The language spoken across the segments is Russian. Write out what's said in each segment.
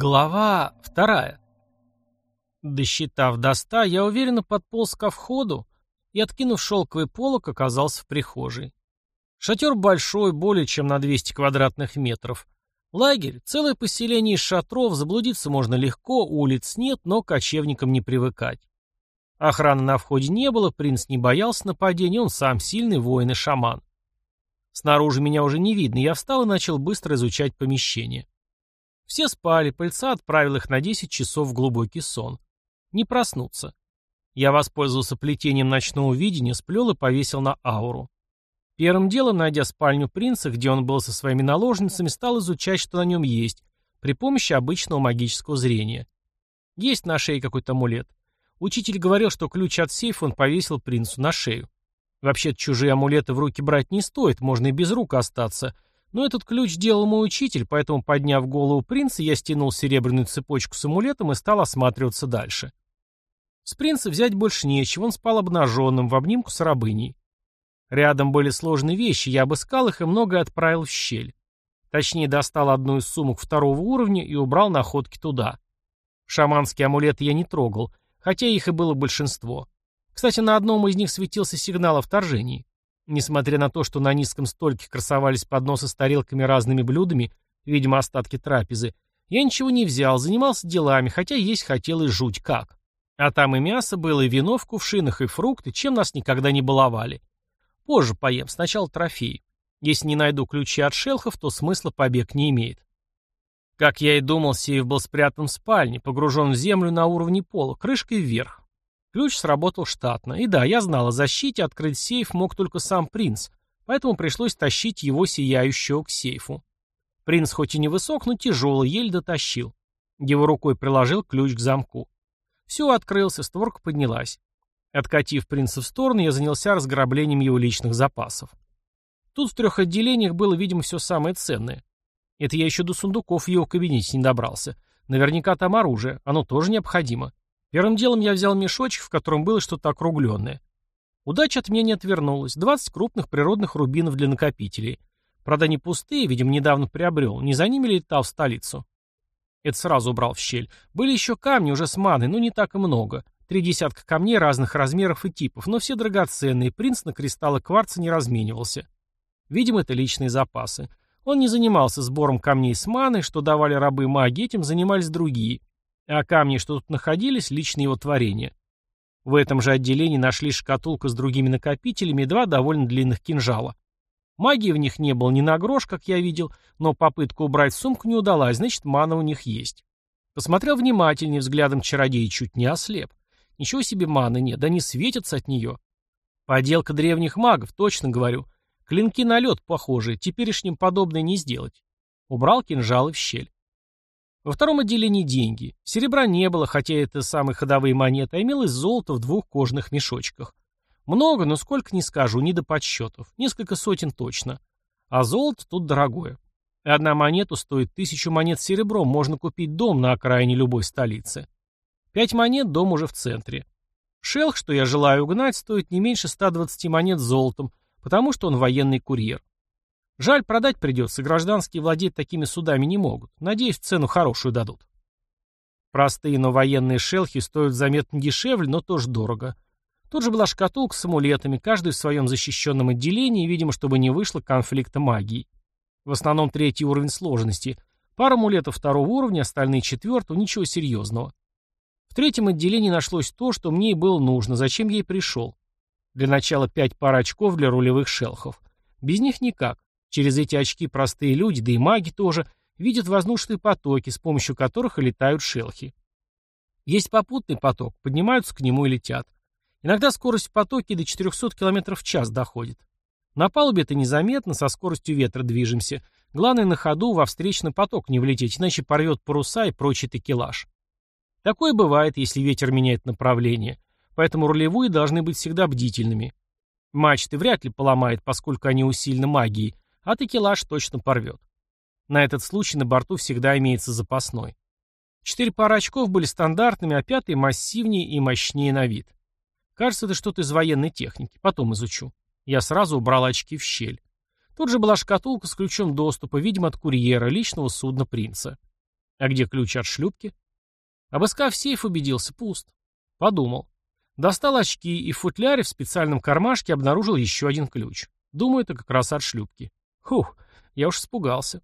Глава вторая. Досчитав до ста, я уверенно подполз ко входу и, откинув шелковый полок, оказался в прихожей. Шатер большой, более чем на 200 квадратных метров. Лагерь, целое поселение из шатров, заблудиться можно легко, улиц нет, но кочевникам не привыкать. Охраны на входе не было, принц не боялся нападения, он сам сильный воин и шаман. Снаружи меня уже не видно, я встал и начал быстро изучать помещение. Все спали, пыльца отправил их на 10 часов в глубокий сон. Не проснуться. Я воспользовался плетением ночного видения, сплел и повесил на ауру. Первым делом, найдя спальню принца, где он был со своими наложницами, стал изучать, что на нем есть, при помощи обычного магического зрения. Есть на шее какой-то амулет. Учитель говорил, что ключ от сейфа он повесил принцу на шею. Вообще-то чужие амулеты в руки брать не стоит, можно и без рук остаться — но этот ключ делал мой учитель, поэтому, подняв голову принца, я стянул серебряную цепочку с амулетом и стал осматриваться дальше. С принца взять больше нечего, он спал обнаженным, в обнимку с рабыней. Рядом были сложные вещи, я обыскал их и многое отправил в щель. Точнее, достал одну из сумок второго уровня и убрал находки туда. Шаманские амулеты я не трогал, хотя их и было большинство. Кстати, на одном из них светился сигнал о вторжении. Несмотря на то, что на низком столике красовались подносы с тарелками разными блюдами, видимо, остатки трапезы, я ничего не взял, занимался делами, хотя есть хотел и жуть как. А там и мясо было, и вино в кувшинах, и фрукты, чем нас никогда не баловали. Позже поем, сначала трофеи. Если не найду ключи от шелхов, то смысла побег не имеет. Как я и думал, сейф был спрятан в спальне, погружен в землю на уровне пола, крышкой вверх. Ключ сработал штатно. И да, я знал о защите, открыть сейф мог только сам принц, поэтому пришлось тащить его сияющего к сейфу. Принц хоть и невысок, но тяжелый, еле дотащил. Его рукой приложил ключ к замку. Все, открылся, створка поднялась. Откатив принца в сторону, я занялся разграблением его личных запасов. Тут в трех отделениях было, видимо, все самое ценное. Это я еще до сундуков в его кабинете не добрался. Наверняка там оружие, оно тоже необходимо. Первым делом я взял мешочек, в котором было что-то округленное. Удача от меня не отвернулась. 20 крупных природных рубинов для накопителей. Правда, не пустые, видимо, недавно приобрел. Не за ними летал в столицу. Это сразу убрал в щель. Были еще камни уже с маной, но не так и много. Три десятка камней разных размеров и типов, но все драгоценные. Принц на кристаллы кварца не разменивался. Видимо, это личные запасы. Он не занимался сбором камней с маной, что давали рабы маги, этим занимались другие. А камни, что тут находились, лично его творение. В этом же отделении нашли шкатулку с другими накопителями и два довольно длинных кинжала. Магии в них не было ни на грош, как я видел, но попытка убрать сумку не удалась, значит, мана у них есть. Посмотрел внимательнее, взглядом чародея чуть не ослеп. Ничего себе маны нет, да не светятся от нее. Поделка древних магов, точно говорю. Клинки на лед похожие, теперешним подобное не сделать. Убрал кинжалы в щель. Во втором отделении деньги. Серебра не было, хотя это самые ходовые монеты, а имелось золото в двух кожаных мешочках. Много, но сколько не скажу, не до подсчетов. Несколько сотен точно. А золото тут дорогое. Одна монета стоит тысячу монет серебром, можно купить дом на окраине любой столицы. Пять монет, дом уже в центре. Шелх, что я желаю угнать, стоит не меньше 120 монет золотом, потому что он военный курьер. Жаль, продать придется, гражданские владеть такими судами не могут. Надеюсь, цену хорошую дадут. Простые, но военные шелхи стоят заметно дешевле, но тоже дорого. Тут же была шкатулка с амулетами, каждый в своем защищенном отделении, видимо, чтобы не вышло конфликта магии. В основном третий уровень сложности. Пара амулетов второго уровня, остальные четвертого, ничего серьезного. В третьем отделении нашлось то, что мне и было нужно, зачем я и пришел. Для начала пять пар очков для рулевых шелхов. Без них никак. Через эти очки простые люди, да и маги тоже, видят воздушные потоки, с помощью которых и летают шелхи. Есть попутный поток, поднимаются к нему и летят. Иногда скорость в потоке до 400 км в час доходит. На палубе это незаметно, со скоростью ветра движемся. Главное на ходу во встречный поток не влететь, иначе порвет паруса и прочий такелаж. Такое бывает, если ветер меняет направление. Поэтому рулевые должны быть всегда бдительными. Мачты вряд ли поломает, поскольку они усилены магией, а такелаж точно порвет. На этот случай на борту всегда имеется запасной. Четыре пары очков были стандартными, а пятый массивнее и мощнее на вид. Кажется, это что-то из военной техники. Потом изучу. Я сразу убрал очки в щель. Тут же была шкатулка с ключом доступа, видимо, от курьера, личного судна принца. А где ключ от шлюпки? Обыскав сейф, убедился, пуст. Подумал. Достал очки и в футляре в специальном кармашке обнаружил еще один ключ. Думаю, это как раз от шлюпки. Хух, я уж испугался.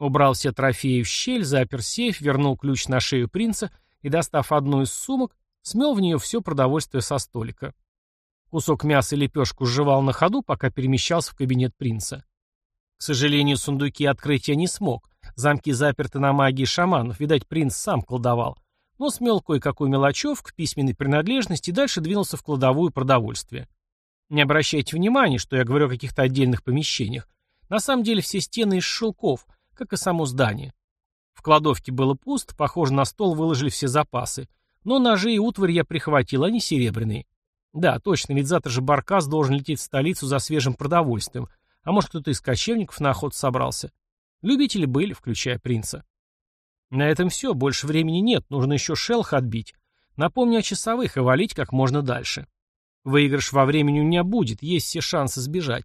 Убрал все трофеи в щель, запер сейф, вернул ключ на шею принца и, достав одну из сумок, смел в нее все продовольствие со столика. Кусок мяса и лепешку сживал на ходу, пока перемещался в кабинет принца. К сожалению, сундуки открыть я не смог. Замки заперты на магии шаманов, видать, принц сам колдовал. Но смел кое-какую мелочевку, письменной принадлежности и дальше двинулся в кладовую продовольствие. Не обращайте внимания, что я говорю о каких-то отдельных помещениях. На самом деле все стены из шелков, как и само здание. В кладовке было пусто, похоже, на стол выложили все запасы. Но ножи и утварь я прихватил, они серебряные. Да, точно, ведь завтра же Баркас должен лететь в столицу за свежим продовольствием. А может, кто-то из кочевников на охоту собрался. Любители были, включая принца. На этом все, больше времени нет, нужно еще шелх отбить. Напомни о часовых и валить как можно дальше. Выигрыш во времени у меня будет, есть все шансы сбежать.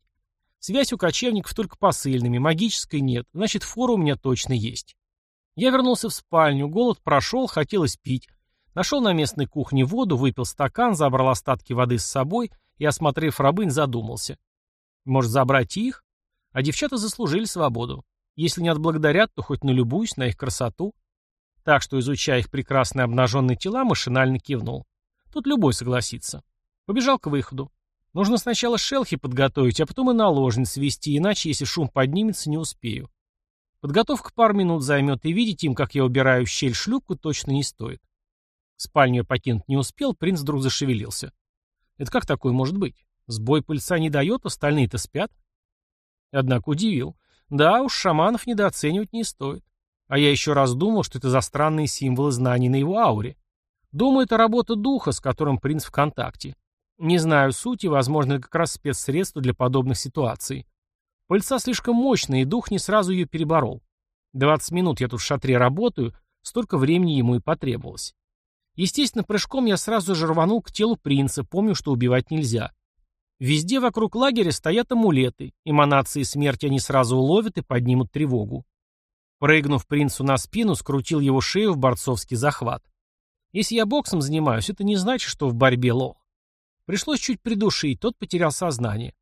Связь у кочевников только посыльными, магической нет, значит фора у меня точно есть. Я вернулся в спальню, голод прошел, хотелось пить. Нашел на местной кухне воду, выпил стакан, забрал остатки воды с собой и, осмотрев рабынь, задумался. Может, забрать их? А девчата заслужили свободу. Если не отблагодарят, то хоть налюбуюсь на их красоту. Так что, изучая их прекрасные обнаженные тела, машинально кивнул. Тут любой согласится. Побежал к выходу. Нужно сначала шелхи подготовить, а потом и наложниц свести, иначе, если шум поднимется, не успею. Подготовка пару минут займет, и видеть им, как я убираю в щель шлюпку, точно не стоит. Спальню я покинуть не успел, принц вдруг зашевелился. Это как такое может быть? Сбой пыльца не дает, остальные-то спят. Однако удивил. Да уж, шаманов недооценивать не стоит. А я еще раз думал, что это за странные символы знаний на его ауре. Думаю, это работа духа, с которым принц в контакте. Не знаю сути, возможно, как раз спецсредство для подобных ситуаций. Пыльца слишком мощная, и дух не сразу ее переборол. 20 минут я тут в шатре работаю, столько времени ему и потребовалось. Естественно, прыжком я сразу же рванул к телу принца, помню, что убивать нельзя. Везде вокруг лагеря стоят амулеты, эманации смерти они сразу уловят и поднимут тревогу. Прыгнув принцу на спину, скрутил его шею в борцовский захват. Если я боксом занимаюсь, это не значит, что в борьбе лох. Пришлось чуть придушить, тот потерял сознание.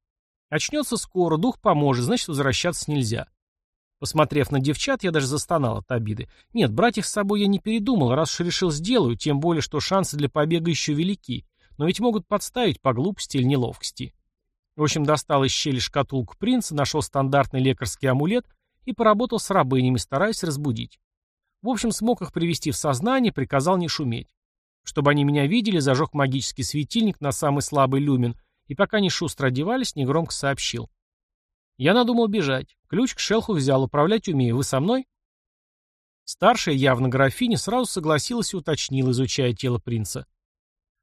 Очнется скоро, дух поможет, значит, возвращаться нельзя. Посмотрев на девчат, я даже застонал от обиды. Нет, брать их с собой я не передумал, раз уж решил сделаю, тем более, что шансы для побега еще велики, но ведь могут подставить по глупости или неловкости. В общем, достал из щели шкатулку принца, нашел стандартный лекарский амулет и поработал с рабынями, стараясь разбудить. В общем, смог их привести в сознание, приказал не шуметь. Чтобы они меня видели, зажег магический светильник на самый слабый люмен и пока они шустро одевались, негромко сообщил. Я надумал бежать. Ключ к шелху взял, управлять умею. Вы со мной? Старшая, явно графиня, сразу согласилась и уточнила, изучая тело принца.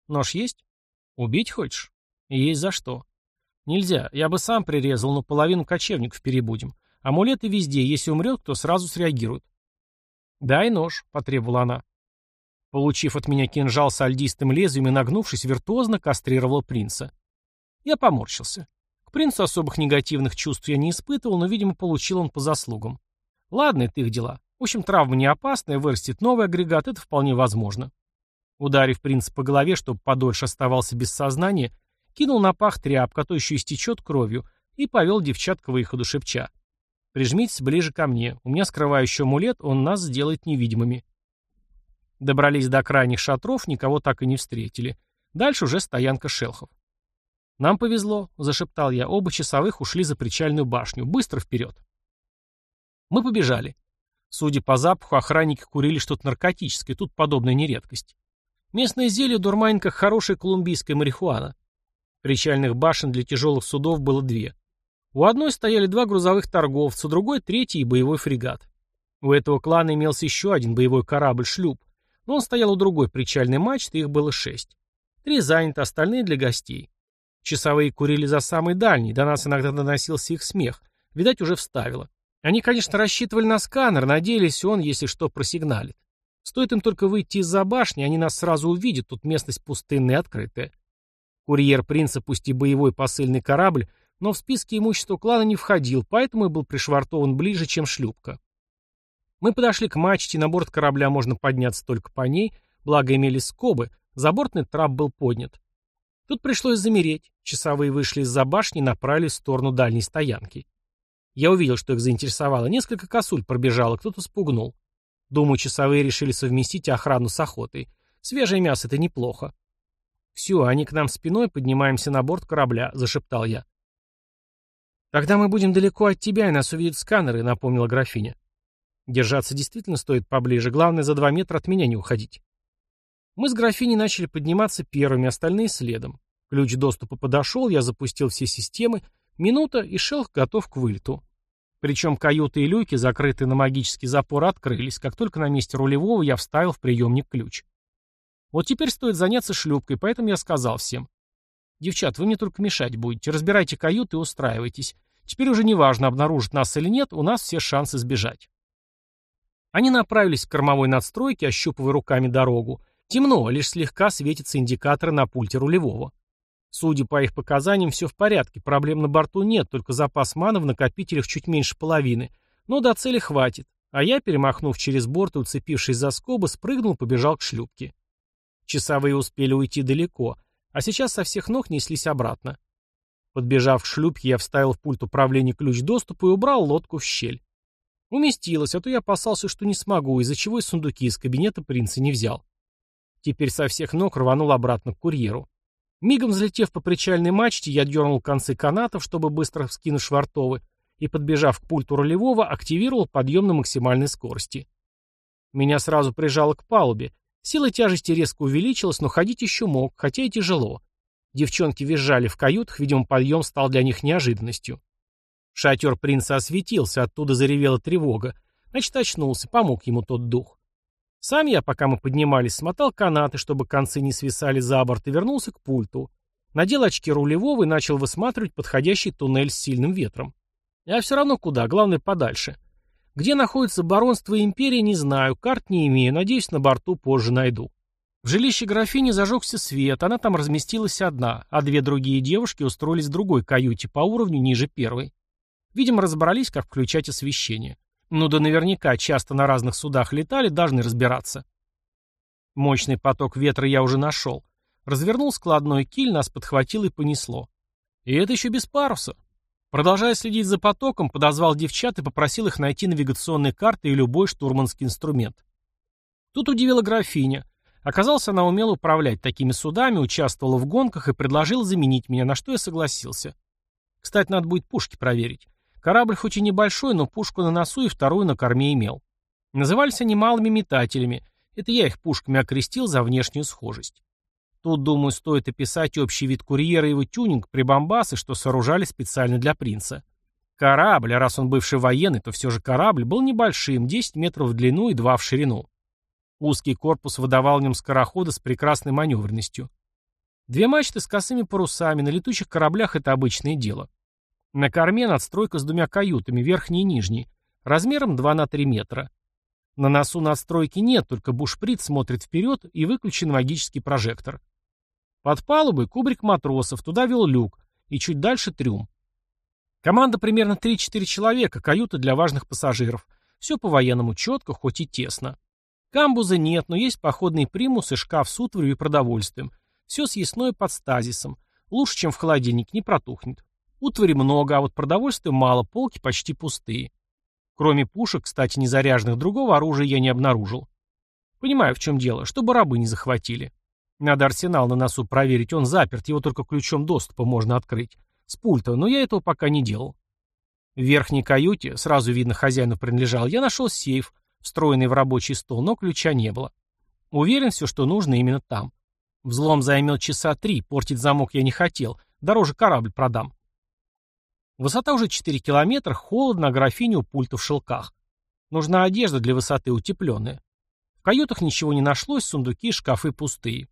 Нож есть? Убить хочешь? Есть за что. Нельзя. Я бы сам прирезал, но половину кочевников перебудем. Амулеты везде. Если умрет, то сразу среагирует. «Дай нож», — потребовала она. Получив от меня кинжал с альдистым лезвием и нагнувшись, виртуозно кастрировала принца. Я поморщился. К принцу особых негативных чувств я не испытывал, но, видимо, получил он по заслугам. Ладно, это их дела. В общем, травма не опасная, вырастет новый агрегат, это вполне возможно. Ударив принца по голове, чтобы подольше оставался без сознания, кинул на пах тряпку, а то еще истечет кровью, и повел девчат к выходу, шепча. «Прижмитесь ближе ко мне. У меня скрывающий амулет, он нас сделает невидимыми». Добрались до крайних шатров, никого так и не встретили. Дальше уже стоянка шелхов. «Нам повезло», — зашептал я. Оба часовых ушли за причальную башню. «Быстро вперед!» Мы побежали. Судя по запаху, охранники курили что-то наркотическое, тут подобная нередкость. Местное зелье дурманит как хорошая колумбийская марихуана. Причальных башен для тяжелых судов было две. У одной стояли два грузовых торговца, у другой — третий и боевой фрегат. У этого клана имелся еще один боевой корабль-шлюп, но он стоял у другой причальной мачты, их было шесть. Три заняты, остальные для гостей. Часовые курили за самый дальний, до нас иногда доносился их смех. Видать, уже вставило. Они, конечно, рассчитывали на сканер, надеялись, он, если что, просигналит. Стоит им только выйти из-за башни, они нас сразу увидят, тут местность пустынная и открытая. Курьер принца, пусть и боевой посыльный корабль, но в списке имущества клана не входил, поэтому и был пришвартован ближе, чем шлюпка. Мы подошли к мачте, на борт корабля можно подняться только по ней, благо имели скобы, забортный трап был поднят. Тут пришлось замереть, часовые вышли из-за башни и направились в сторону дальней стоянки. Я увидел, что их заинтересовало, несколько косуль пробежало, кто-то спугнул. Думаю, часовые решили совместить охрану с охотой. Свежее мясо — это неплохо. «Все, они к нам спиной, поднимаемся на борт корабля», — зашептал я. «Тогда мы будем далеко от тебя, и нас увидят сканеры», — напомнила графиня. «Держаться действительно стоит поближе, главное, за два метра от меня не уходить». Мы с графиней начали подниматься первыми, остальные следом. Ключ доступа подошел, я запустил все системы, минута, и шелк готов к вылету. Причем каюты и люки, закрытые на магический запор, открылись, как только на месте рулевого я вставил в приемник ключ. Вот теперь стоит заняться шлюпкой, поэтому я сказал всем. «Девчат, вы мне только мешать будете. Разбирайте каюты и устраивайтесь. Теперь уже неважно, обнаружит нас или нет, у нас все шансы сбежать». Они направились к кормовой надстройке, ощупывая руками дорогу. Темно, лишь слегка светятся индикаторы на пульте рулевого. Судя по их показаниям, все в порядке, проблем на борту нет, только запас маны в накопителях чуть меньше половины, но до цели хватит. А я, перемахнув через борт и уцепившись за скобы, спрыгнул, побежал к шлюпке. Часовые успели уйти далеко, а сейчас со всех ног неслись обратно. Подбежав к шлюпке, я вставил в пульт управления ключ доступа и убрал лодку в щель. Уместилось, а то я опасался, что не смогу, из-за чего и сундуки из кабинета принца не взял. Теперь со всех ног рванул обратно к курьеру. Мигом взлетев по причальной мачте, я дернул концы канатов, чтобы быстро вскинуть швартовы, и, подбежав к пульту рулевого, активировал подъем на максимальной скорости. Меня сразу прижало к палубе, Сила тяжести резко увеличилась, но ходить еще мог, хотя и тяжело. Девчонки визжали в каютах, видимо, подъем стал для них неожиданностью. Шатер принца осветился, оттуда заревела тревога. Значит, очнулся, помог ему тот дух. Сам я, пока мы поднимались, смотал канаты, чтобы концы не свисали за борт, и вернулся к пульту. Надел очки рулевого и начал высматривать подходящий туннель с сильным ветром. Я все равно куда, главное подальше. Где находится баронство и империя, не знаю, карт не имею, надеюсь, на борту позже найду. В жилище графини зажегся свет, она там разместилась одна, а две другие девушки устроились в другой каюте по уровню ниже первой. Видимо, разобрались, как включать освещение. Ну да наверняка часто на разных судах летали, должны разбираться. Мощный поток ветра я уже нашел. Развернул складной киль, нас подхватил и понесло. И это еще без паруса. Продолжая следить за потоком, подозвал девчат и попросил их найти навигационные карты и любой штурманский инструмент. Тут удивила графиня. Оказалось, она умела управлять такими судами, участвовала в гонках и предложила заменить меня, на что я согласился. Кстати, надо будет пушки проверить. Корабль хоть и небольшой, но пушку на носу и вторую на корме имел. Назывались они малыми метателями. Это я их пушками окрестил за внешнюю схожесть. Тут, думаю, стоит описать общий вид курьера и его тюнинг, прибамбасы, что сооружали специально для принца. Корабль, а раз он бывший военный, то все же корабль, был небольшим, 10 метров в длину и 2 в ширину. Узкий корпус выдавал в нем скорохода с прекрасной маневренностью. Две мачты с косыми парусами, на летучих кораблях это обычное дело. На корме надстройка с двумя каютами, верхней и нижней, размером 2 на 3 метра. На носу надстройки нет, только бушприт смотрит вперед и выключен магический прожектор. Под палубой кубрик матросов, туда вел люк, и чуть дальше трюм. Команда примерно 3-4 человека, каюта для важных пассажиров. Все по-военному четко, хоть и тесно. Камбуза нет, но есть походные примусы, шкаф с утварью и продовольствием. Все съестное под стазисом. Лучше, чем в холодильник, не протухнет. Утвари много, а вот продовольствия мало, полки почти пустые. Кроме пушек, кстати, незаряженных, другого оружия я не обнаружил. Понимаю, в чем дело, чтобы рабы не захватили. Надо арсенал на носу проверить, он заперт, его только ключом доступа можно открыть. С пульта, но я этого пока не делал. В верхней каюте, сразу видно хозяину принадлежал, я нашел сейф, встроенный в рабочий стол, но ключа не было. Уверен, все, что нужно, именно там. Взлом займет часа три, портить замок я не хотел, дороже корабль продам. Высота уже 4 километра, холодно, а графиня у пульта в шелках. Нужна одежда для высоты утепленная. В каютах ничего не нашлось, сундуки шкафы пустые.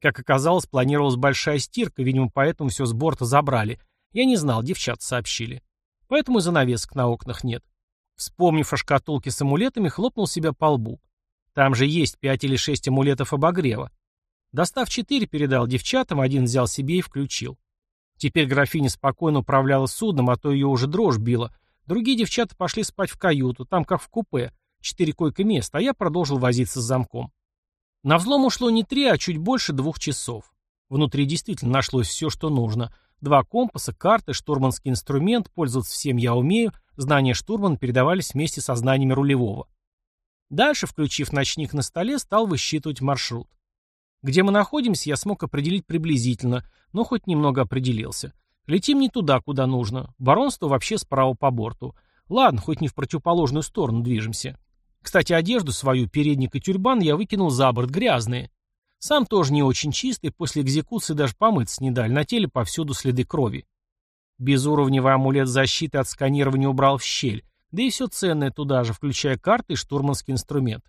Как оказалось, планировалась большая стирка, видимо, поэтому все с борта забрали. Я не знал, девчат сообщили. Поэтому и занавесок на окнах нет. Вспомнив о шкатулке с амулетами, хлопнул себя по лбу. Там же есть пять или шесть амулетов обогрева. Достав четыре, передал девчатам, один взял себе и включил. Теперь графиня спокойно управляла судном, а то ее уже дрожь била. Другие девчата пошли спать в каюту, там как в купе. четыре койко-места, а я продолжил возиться с замком. На взлом ушло не три, а чуть больше двух часов. Внутри действительно нашлось все, что нужно. Два компаса, карты, штурманский инструмент, пользоваться всем я умею, знания штурмана передавались вместе со знаниями рулевого. Дальше, включив ночник на столе, стал высчитывать маршрут. Где мы находимся, я смог определить приблизительно, но хоть немного определился. Летим не туда, куда нужно. Баронство вообще справа по борту. Ладно, хоть не в противоположную сторону движемся. Кстати, одежду свою, передник и тюрбан я выкинул за борт, грязные. Сам тоже не очень чистый, после экзекуции даже помыться не дали, на теле повсюду следы крови. Безуровневый амулет защиты от сканирования убрал в щель, да и все ценное туда же, включая карты и штурманский инструмент.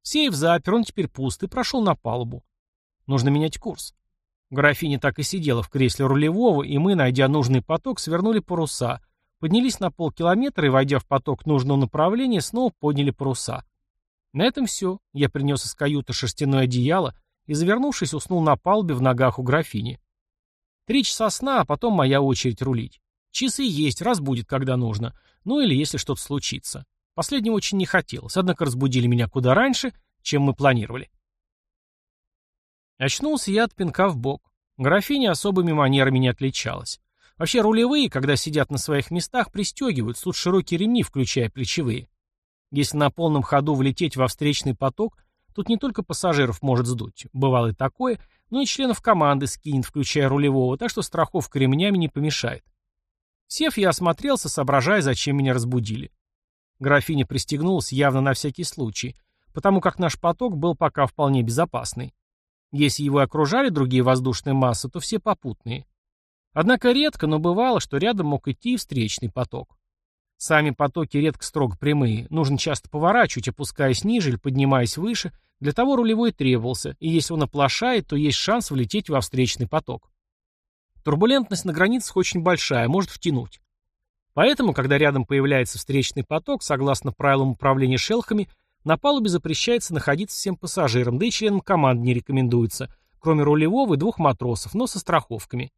Сейф запер, он теперь пуст, и прошел на палубу. Нужно менять курс. Графиня так и сидела в кресле рулевого, и мы, найдя нужный поток, свернули паруса, поднялись на полкилометра и, войдя в поток нужного направления, снова подняли паруса. На этом все. Я принес из каюты шерстяное одеяло и, завернувшись, уснул на палубе в ногах у графини. Три часа сна, а потом моя очередь рулить. Часы есть, разбудит, когда нужно. Ну или если что-то случится. Последнего очень не хотелось, однако разбудили меня куда раньше, чем мы планировали. Очнулся я от пинка в бок. Графиня особыми манерами не отличалась. Вообще рулевые, когда сидят на своих местах, пристегивают, тут широкие ремни, включая плечевые. Если на полном ходу влететь во встречный поток, тут не только пассажиров может сдуть, бывало и такое, но и членов команды скинет, включая рулевого, так что страховка ремнями не помешает. Сев, я осмотрелся, соображая, зачем меня разбудили. Графиня пристегнулась явно на всякий случай, потому как наш поток был пока вполне безопасный. Если его окружали другие воздушные массы, то все попутные. Однако редко, но бывало, что рядом мог идти и встречный поток. Сами потоки редко строго прямые, нужно часто поворачивать, опускаясь ниже или поднимаясь выше, для того рулевой требовался, и если он оплошает, то есть шанс влететь во встречный поток. Турбулентность на границах очень большая, может втянуть. Поэтому, когда рядом появляется встречный поток, согласно правилам управления шелхами, на палубе запрещается находиться всем пассажирам, да и членам команды не рекомендуется, кроме рулевого и двух матросов, но со страховками.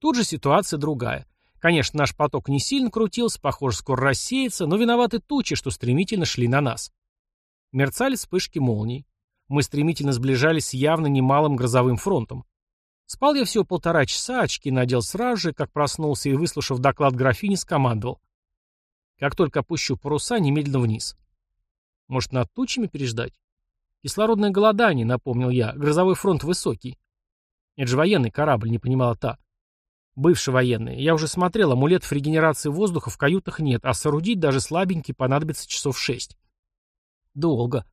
Тут же ситуация другая. Конечно, наш поток не сильно крутился, похоже, скоро рассеется, но виноваты тучи, что стремительно шли на нас. Мерцали вспышки молний. Мы стремительно сближались с явно немалым грозовым фронтом. Спал я всего полтора часа, очки надел сразу же, как проснулся и, выслушав доклад графини, скомандовал. Как только опущу паруса, немедленно вниз. Может, над тучами переждать? Кислородное голодание, напомнил я. Грозовой фронт высокий. Это же военный корабль, не понимала та. Бывший военный. Я уже смотрел, амулетов регенерации воздуха в каютах нет, а соорудить даже слабенький понадобится часов шесть. Долго.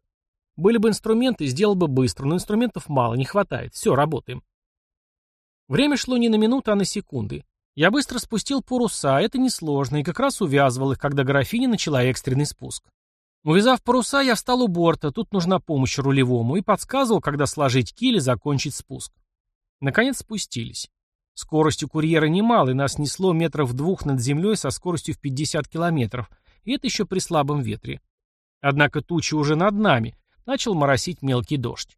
Были бы инструменты, сделал бы быстро, но инструментов мало, не хватает. Все, работаем. Время шло не на минуты, а на секунды. Я быстро спустил паруса, это несложно, и как раз увязывал их, когда графиня начала экстренный спуск. Увязав паруса, я встал у борта, тут нужна помощь рулевому, и подсказывал, когда сложить киль и закончить спуск. Наконец спустились. Скорость у курьера немалой, нас несло метров двух над землей со скоростью в 50 километров, и это еще при слабом ветре. Однако тучи уже над нами, начал моросить мелкий дождь.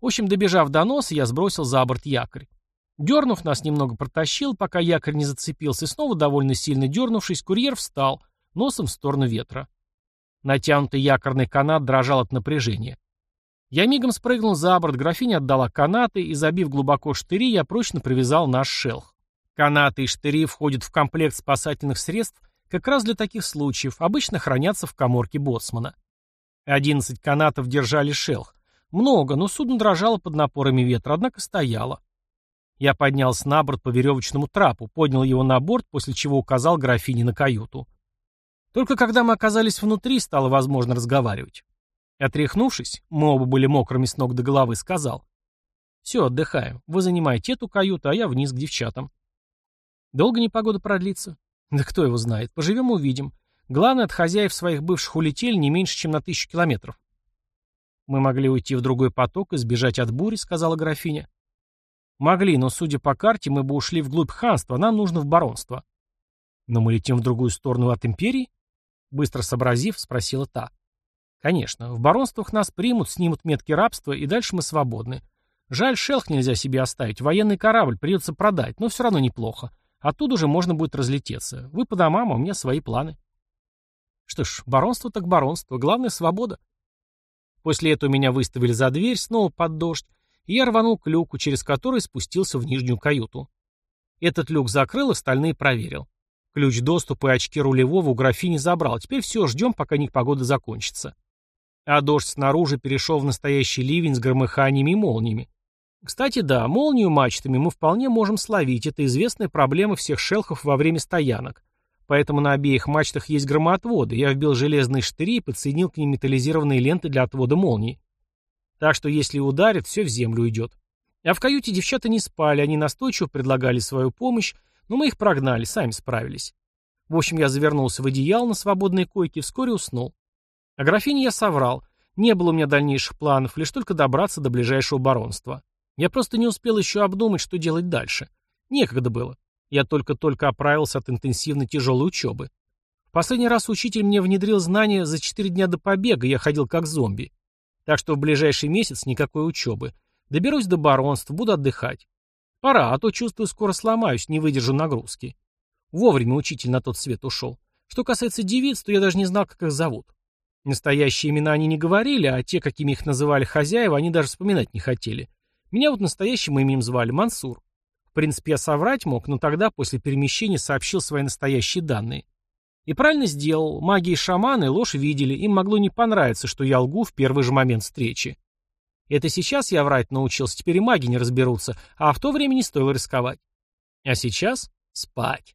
В общем, добежав до носа, я сбросил за борт якорь. Дернув, нас немного протащил, пока якорь не зацепился, и снова довольно сильно дернувшись, курьер встал, носом в сторону ветра. Натянутый якорный канат дрожал от напряжения. Я мигом спрыгнул за борт, графиня отдала канаты, и, забив глубоко штыри, я прочно привязал наш шелх. Канаты и штыри входят в комплект спасательных средств как раз для таких случаев, обычно хранятся в коморке боцмана. Одиннадцать канатов держали шелх. Много, но судно дрожало под напорами ветра, однако стояло. Я поднялся на борт по веревочному трапу, поднял его на борт, после чего указал графине на каюту. Только когда мы оказались внутри, стало возможно разговаривать. Отряхнувшись, мы оба были мокрыми с ног до головы, сказал. «Все, отдыхаем. Вы занимаете эту каюту, а я вниз к девчатам». «Долго непогода продлится?» «Да кто его знает. Поживем увидим. Главное, от хозяев своих бывших улетели не меньше, чем на тысячу километров». «Мы могли уйти в другой поток и сбежать от бури», — сказала графиня. «Могли, но, судя по карте, мы бы ушли вглубь ханства, нам нужно в баронство». «Но мы летим в другую сторону от империи?» Быстро сообразив, спросила та. Конечно, в баронствах нас примут, снимут метки рабства, и дальше мы свободны. Жаль, шелх нельзя себе оставить, военный корабль придется продать, но все равно неплохо. Оттуда уже можно будет разлететься. Вы по домам, а у меня свои планы. Что ж, баронство так баронство, главное — свобода. После этого меня выставили за дверь, снова под дождь, и я рванул к люку, через который спустился в нижнюю каюту. Этот люк закрыл, остальные проверил. Ключ доступа и очки рулевого у графини забрал. Теперь все, ждем, пока погода закончится. А дождь снаружи перешел в настоящий ливень с громыханиями и молниями. Кстати, да, молнию мачтами мы вполне можем словить. Это известная проблема всех шелхов во время стоянок. Поэтому на обеих мачтах есть громоотводы. Я вбил железные штыри и подсоединил к ним металлизированные ленты для отвода молний. Так что если ударит, все в землю уйдет. А в каюте девчата не спали, они настойчиво предлагали свою помощь, но мы их прогнали, сами справились. В общем, я завернулся в одеяло на свободной койке и вскоре уснул. А графине я соврал. Не было у меня дальнейших планов, лишь только добраться до ближайшего баронства. Я просто не успел еще обдумать, что делать дальше. Некогда было. Я только-только оправился от интенсивной тяжелой учебы. В последний раз учитель мне внедрил знания за четыре дня до побега, я ходил как зомби. Так что в ближайший месяц никакой учебы. Доберусь до баронства, буду отдыхать. Пора, а то, чувствую, скоро сломаюсь, не выдержу нагрузки. Вовремя учитель на тот свет ушел. Что касается девиц, то я даже не знал, как их зовут. Настоящие имена они не говорили, а те, какими их называли хозяева, они даже вспоминать не хотели. Меня вот настоящим именем звали Мансур. В принципе, я соврать мог, но тогда, после перемещения, сообщил свои настоящие данные. И правильно сделал. Маги и шаманы ложь видели, им могло не понравиться, что я лгу в первый же момент встречи. Это сейчас я врать научился, теперь и маги не разберутся, а в то время не стоило рисковать. А сейчас спать.